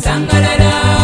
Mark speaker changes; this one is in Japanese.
Speaker 1: サンガララ